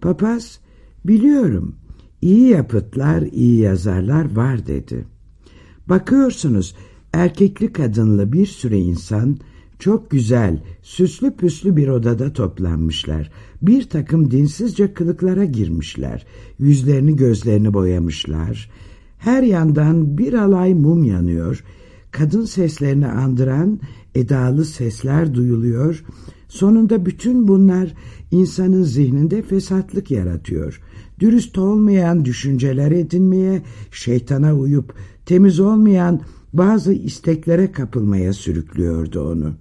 Papaz, biliyorum, iyi yapıtlar, iyi yazarlar var dedi. Bakıyorsunuz, erkekli kadınlı bir sürü insan çok güzel, süslü püslü bir odada toplanmışlar. Bir takım dinsizce kılıklara girmişler. Yüzlerini gözlerini boyamışlar. Her yandan bir alay mum yanıyor. Kadın seslerini andıran edalı sesler duyuluyor. Sonunda bütün bunlar insanın zihninde fesatlık yaratıyor. Dürüst olmayan düşünceler edinmeye, şeytana uyup temiz olmayan bazı isteklere kapılmaya sürüklüyordu onu.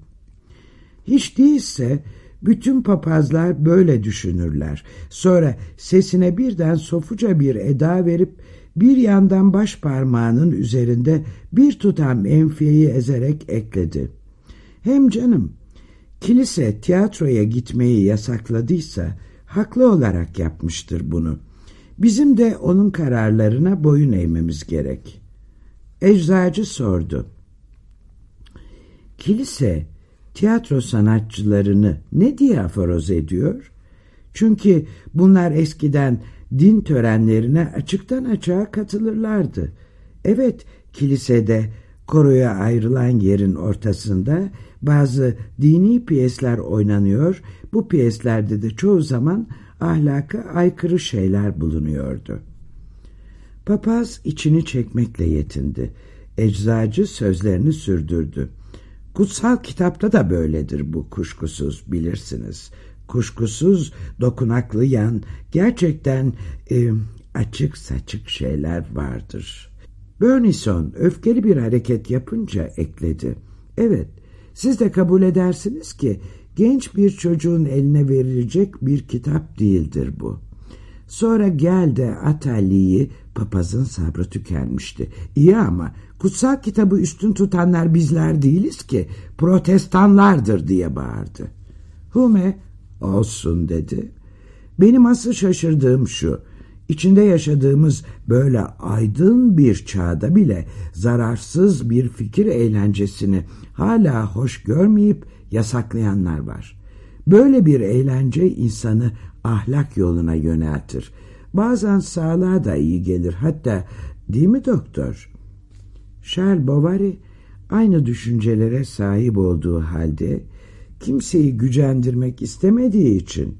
Hiç değilse bütün papazlar böyle düşünürler. Sonra sesine birden sofuca bir eda verip bir yandan baş parmağının üzerinde bir tutam enfiyeyi ezerek ekledi. Hem canım, kilise tiyatroya gitmeyi yasakladıysa haklı olarak yapmıştır bunu. Bizim de onun kararlarına boyun eğmemiz gerek. Eczacı sordu. Kilise tiyatro sanatçılarını ne diye aforoz ediyor? Çünkü bunlar eskiden din törenlerine açıktan açığa katılırlardı. Evet, kilisede koroya ayrılan yerin ortasında bazı dini piyesler oynanıyor, bu piyeslerde de çoğu zaman ahlaka aykırı şeyler bulunuyordu. Papaz içini çekmekle yetindi. Eczacı sözlerini sürdürdü. Kutsal kitapta da böyledir bu kuşkusuz bilirsiniz. Kuşkusuz dokunaklı yan gerçekten e, açık saçık şeyler vardır. Burnison öfkeli bir hareket yapınca ekledi. Evet siz de kabul edersiniz ki genç bir çocuğun eline verilecek bir kitap değildir bu. Sonra geldi Atali'yi papazın sabrı tükenmişti. İyi ama kutsal kitabı üstün tutanlar bizler değiliz ki protestanlardır diye bağırdı. Hume olsun dedi. Benim asıl şaşırdığım şu. İçinde yaşadığımız böyle aydın bir çağda bile zararsız bir fikir eğlencesini hala hoş görmeyip yasaklayanlar var. Böyle bir eğlence insanı ahlak yoluna yöneltir. Bazen sağlığa da iyi gelir. Hatta değil mi doktor? Charles Bovary aynı düşüncelere sahip olduğu halde kimseyi gücendirmek istemediği için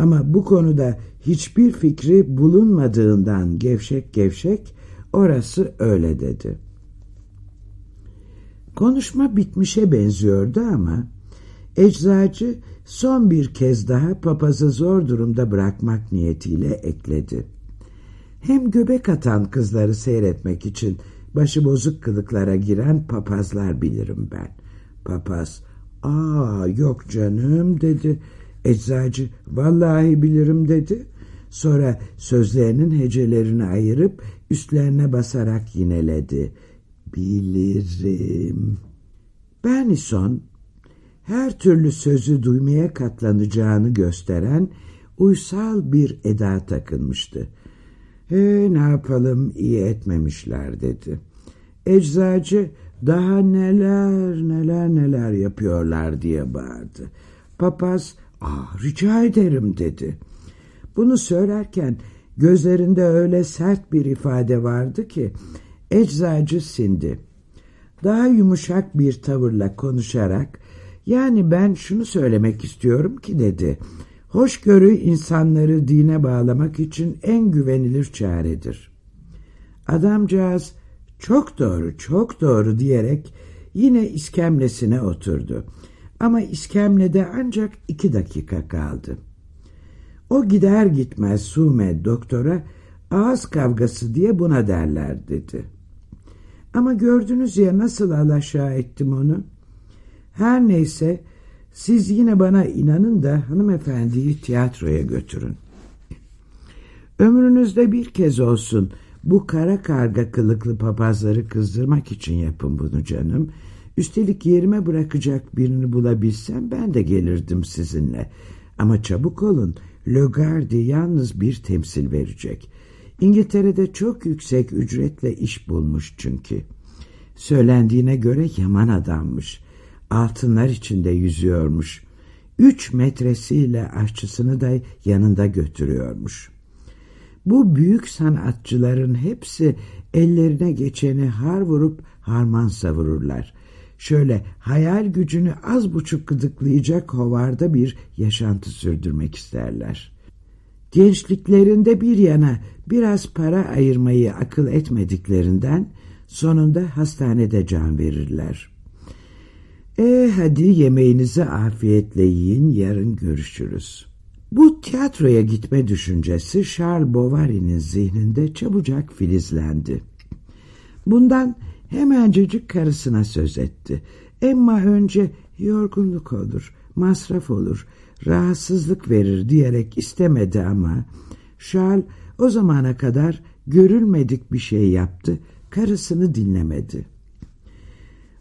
ama bu konuda hiçbir fikri bulunmadığından gevşek gevşek orası öyle dedi. Konuşma bitmişe benziyordu ama eczacı son bir kez daha papazı zor durumda bırakmak niyetiyle ekledi. Hem göbek atan kızları seyretmek için başıbozuk kılıklara giren papazlar bilirim ben. Papaz, ''Aa yok canım'' dedi. Eczacı, ''Vallahi bilirim'' dedi. Sonra sözlerinin hecelerini ayırıp üstlerine basarak yineledi. ''Bilirim.'' Bernison her türlü sözü duymaya katlanacağını gösteren uysal bir eda takılmıştı. He, ne yapalım iyi etmemişler dedi. Eczacı daha neler neler neler yapıyorlar diye bağırdı. Papaz ah rica ederim dedi. Bunu söylerken gözlerinde öyle sert bir ifade vardı ki eczacı sindi. Daha yumuşak bir tavırla konuşarak yani ben şunu söylemek istiyorum ki dedi. Hoşgörü insanları dine bağlamak için en güvenilir çaredir. Adamcağız çok doğru çok doğru diyerek yine iskemlesine oturdu. Ama iskemlede ancak iki dakika kaldı. O gider gitmez Sume doktora ağız kavgası diye buna derler dedi. Ama gördünüz ya nasıl alaşağı ettim onu. Her neyse siz yine bana inanın da hanımefendiyi tiyatroya götürün. Ömrünüzde bir kez olsun bu kara karga kılıklı papazları kızdırmak için yapın bunu canım. Üstelik yerime bırakacak birini bulabilsem ben de gelirdim sizinle. Ama çabuk olun, Logardi yalnız bir temsil verecek. İngiltere'de çok yüksek ücretle iş bulmuş çünkü. Söylendiğine göre yaman adammış. Altınlar içinde yüzüyormuş. üç metresiyle aşçısını da yanında götürüyormuş. Bu büyük sanatçıların hepsi ellerine geçeni har vurup harman savururlar. Şöyle hayal gücünü az buçuk gıdıklayacak hovarda bir yaşantı sürdürmek isterler. Gençliklerinde bir yana biraz para ayırmayı akıl etmediklerinden sonunda hastanede can verirler. E hadi yemeğinizi afiyetle yiyin yarın görüşürüz. Bu tiyatroya gitme düşüncesi Charles Bovary'nin zihninde çabucak filizlendi. Bundan hemencecik karısına söz etti. Emma önce yorgunluk olur, masraf olur, rahatsızlık verir diyerek istemedi ama Charles o zamana kadar görülmedik bir şey yaptı, karısını dinlemedi.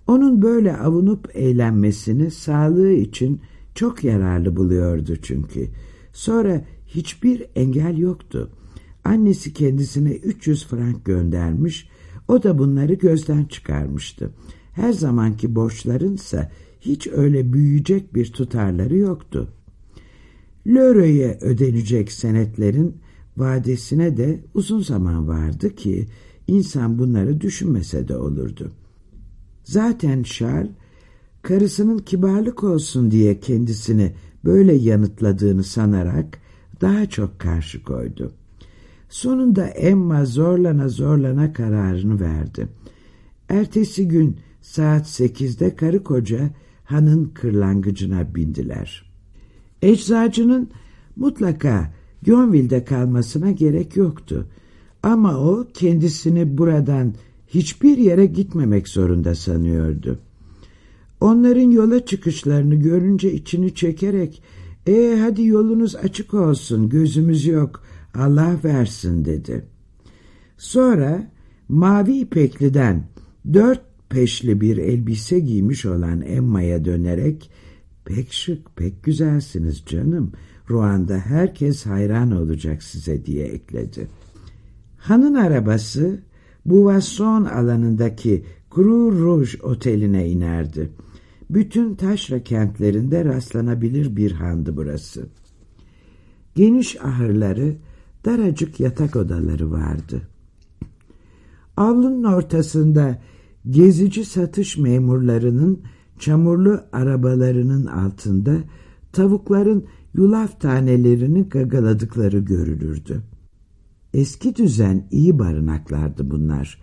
Onun böyle avunup eğlenmesini sağlığı için çok yararlı buluyordu çünkü. Sonra hiçbir engel yoktu. Annesi kendisine 300 frank göndermiş, o da bunları gözden çıkarmıştı. Her zamanki borçlarınsa hiç öyle büyüyecek bir tutarları yoktu. Lörö'ye ödenecek senetlerin vadesine de uzun zaman vardı ki insan bunları düşünmese de olurdu. Zaten Charles karısının kibarlık olsun diye kendisini böyle yanıtladığını sanarak daha çok karşı koydu. Sonunda Emma zorlana zorlana kararını verdi. Ertesi gün saat sekizde karı koca hanın kırlangıcına bindiler. Eczacının mutlaka Yonville'de kalmasına gerek yoktu. Ama o kendisini buradan hiçbir yere gitmemek zorunda sanıyordu. Onların yola çıkışlarını görünce içini çekerek ''E hadi yolunuz açık olsun, gözümüz yok, Allah versin.'' dedi. Sonra mavi ipekliden dört peşli bir elbise giymiş olan Emma'ya dönerek ''Pek şık, pek güzelsiniz canım. Ruanda herkes hayran olacak size.'' diye ekledi. Hanın arabası Buvasson alanındaki Cru Rouge oteline inerdi. Bütün taşra kentlerinde rastlanabilir bir handı burası. Geniş ahırları, daracık yatak odaları vardı. Avlunun ortasında gezici satış memurlarının çamurlu arabalarının altında tavukların yulaf tanelerini gagaladıkları görülürdü. Eski düzen iyi barınaklardı bunlar.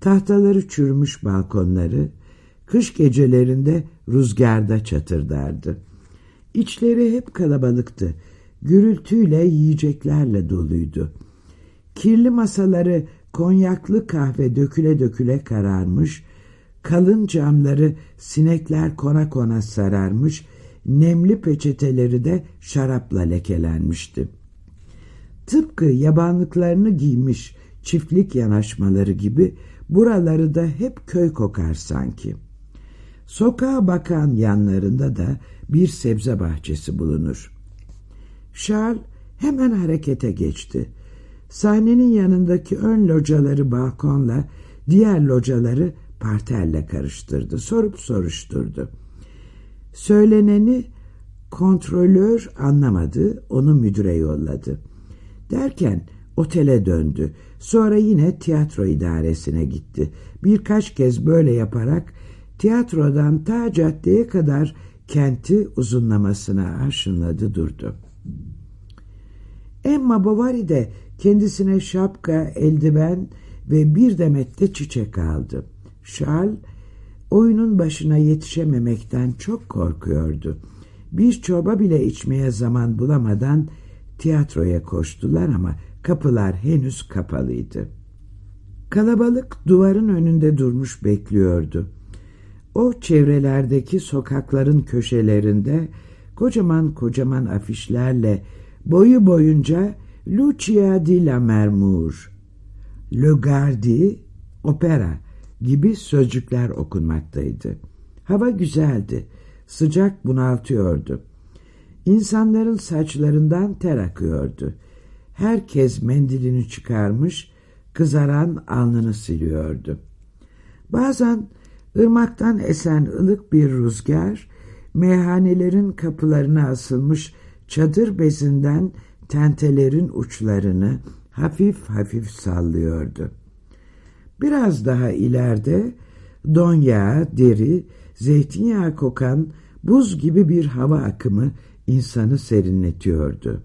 Tahtaları çürümüş balkonları, kış gecelerinde rüzgarda çatırdardı. İçleri hep kalabalıktı. Gürültüyle yiyeceklerle doluydu. Kirli masaları konyaklı kahve döküle döküle kararmış, kalın camları sinekler kona kona sararmış, nemli peçeteleri de şarapla lekelenmişti. Tıpkı yabanlıklarını giymiş çiftlik yanaşmaları gibi buraları da hep köy kokar sanki. Sokağa bakan yanlarında da bir sebze bahçesi bulunur. Charles hemen harekete geçti. Sahnenin yanındaki ön locaları balkonla, diğer locaları parterle karıştırdı. Sorup soruşturdu. Söyleneni kontrolör anlamadı, onu müdüre yolladı. Derken otele döndü. Sonra yine tiyatro idaresine gitti. Birkaç kez böyle yaparak tiyatrodan ta caddeye kadar kenti uzunlamasına aşınladı durdu. Emma Bovary de kendisine şapka, eldiven ve bir demet de çiçek aldı. Charles oyunun başına yetişememekten çok korkuyordu. Bir çorba bile içmeye zaman bulamadan tiyatroya koştular ama kapılar henüz kapalıydı. Kalabalık duvarın önünde durmuş bekliyordu. O çevrelerdeki sokakların köşelerinde kocaman kocaman afişlerle boyu boyunca Lucia di la Mermur, Le Gardi, opera gibi sözcükler okunmaktaydı. Hava güzeldi, sıcak bunaltıyordu. İnsanların saçlarından ter akıyordu. Herkes mendilini çıkarmış, kızaran alnını siliyordu. Bazen ırmaktan esen ılık bir rüzgar, meyhanelerin kapılarına asılmış çadır bezinden tentelerin uçlarını hafif hafif sallıyordu. Biraz daha ileride don yağı, deri, zeytinyağı kokan buz gibi bir hava akımı insanı serinletiyordu.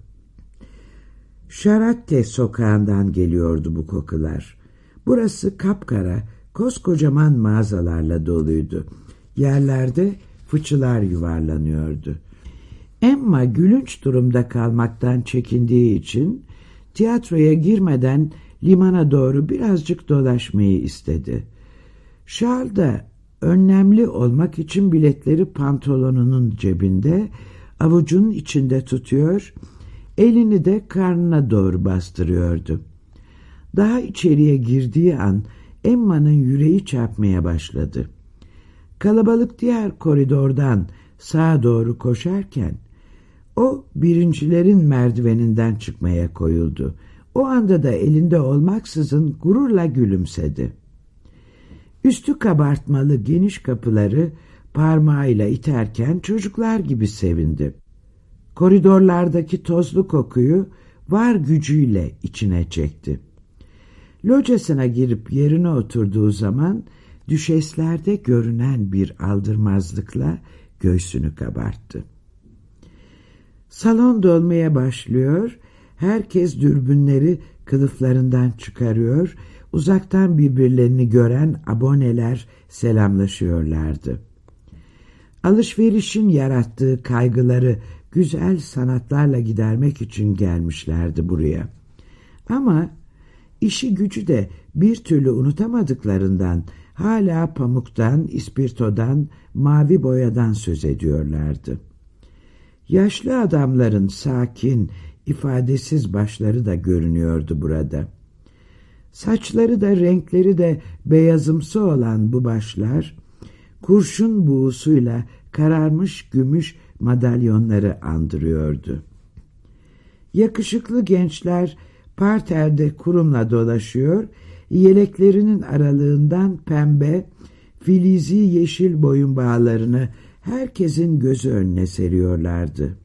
Şaratte sokağından geliyordu bu kokular. Burası kapkara, koskocaman mağazalarla doluydu. Yerlerde fıçılar yuvarlanıyordu. Emma gülünç durumda kalmaktan çekindiği için tiyatroya girmeden limana doğru birazcık dolaşmayı istedi. Charles da önlemli olmak için biletleri pantolonunun cebinde, avucunun içinde tutuyor, elini de karnına doğru bastırıyordu. Daha içeriye girdiği an Emma'nın yüreği çarpmaya başladı. Kalabalık diğer koridordan sağa doğru koşarken o birincilerin merdiveninden çıkmaya koyuldu. O anda da elinde olmaksızın gururla gülümsedi. Üstü kabartmalı geniş kapıları parmağıyla iterken çocuklar gibi sevindi. Koridorlardaki tozlu kokuyu var gücüyle içine çekti. Locasına girip yerine oturduğu zaman düşeslerde görünen bir aldırmazlıkla göğsünü kabarttı. Salon dolmaya başlıyor, herkes dürbünleri kılıflarından çıkarıyor, uzaktan birbirlerini gören aboneler selamlaşıyorlardı. Alışverişin yarattığı kaygıları güzel sanatlarla gidermek için gelmişlerdi buraya. Ama işi gücü de bir türlü unutamadıklarından hala pamuktan, ispirtodan, mavi boyadan söz ediyorlardı. Yaşlı adamların sakin, ifadesiz başları da görünüyordu burada. Saçları da renkleri de beyazımsı olan bu başlar, kurşun buğusuyla kararmış gümüş madalyonları andırıyordu. Yakışıklı gençler parterde kurumla dolaşıyor, yeleklerinin aralığından pembe, filizi yeşil boyun bağlarını herkesin gözü önüne seriyorlardı.